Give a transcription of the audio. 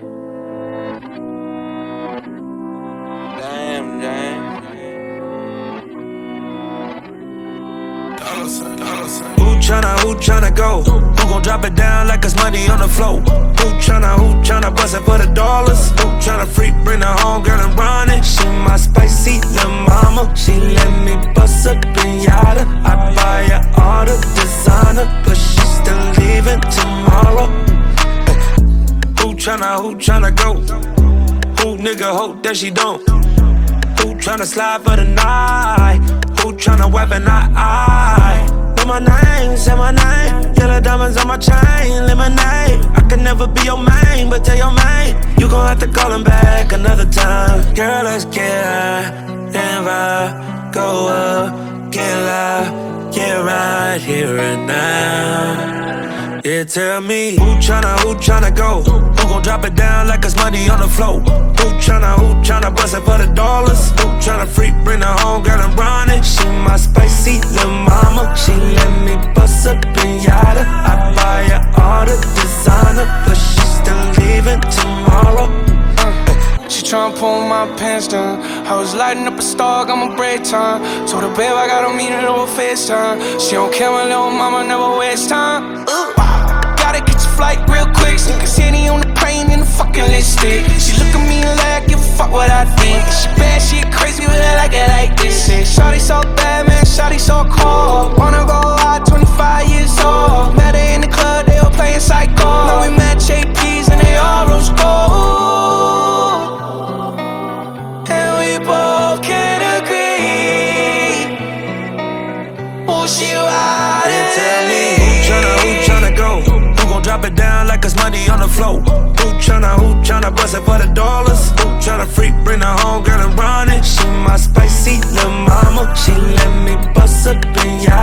Damn, damn. Who tryna, who tryna go? Who gon' drop it down like it's money on the floor? Who tryna, who tryna bust it for the dollars? Who tryna freak, bring her home, girl, and run it? She my spicy little mama. She let me bust a pinata. I buy her all the designer, but she still leaving tomorrow. Tryna, who tryna go? Who nigga hope that she don't? Who tryna slide for the night? Who tryna weapon I? I know my name, say my name. Yellow diamonds on my chain, lemonade. I can never be your main, but tell your main you gon' have to call him back another time. Girl, let's get high and vibe, go up, get loud, get right here and now. Yeah, tell me who tryna, who tryna go? Who gon' drop it down like it's money on the floor? Who tryna, who tryna bust it for the dollars? Who tryna freak, bring her home, girl, and run it? She my spicy little mama. She let me bust a pinata. I buy her all the designer, but she still leaving tomorrow. She tryna pull my pants down. I was lighting up a star, got my break time. Told her, babe, I gotta meet her over FaceTime. She don't care, my little mama never waste time. What I think. She bad, she crazy, but I like it like this. Shit. Shawty so bad, man, Shawty so cold. Wanna go out, 25 years old. Met her in the club, they were playing psycho. Now we met JPs and they all rose gold. And we both can agree. Oh, she riding. Yeah, tell me who tryna, who tryna go? Who gon' drop it down like it's money on the floor? Who tryna, who tryna bust it for the dollars? Mama. She let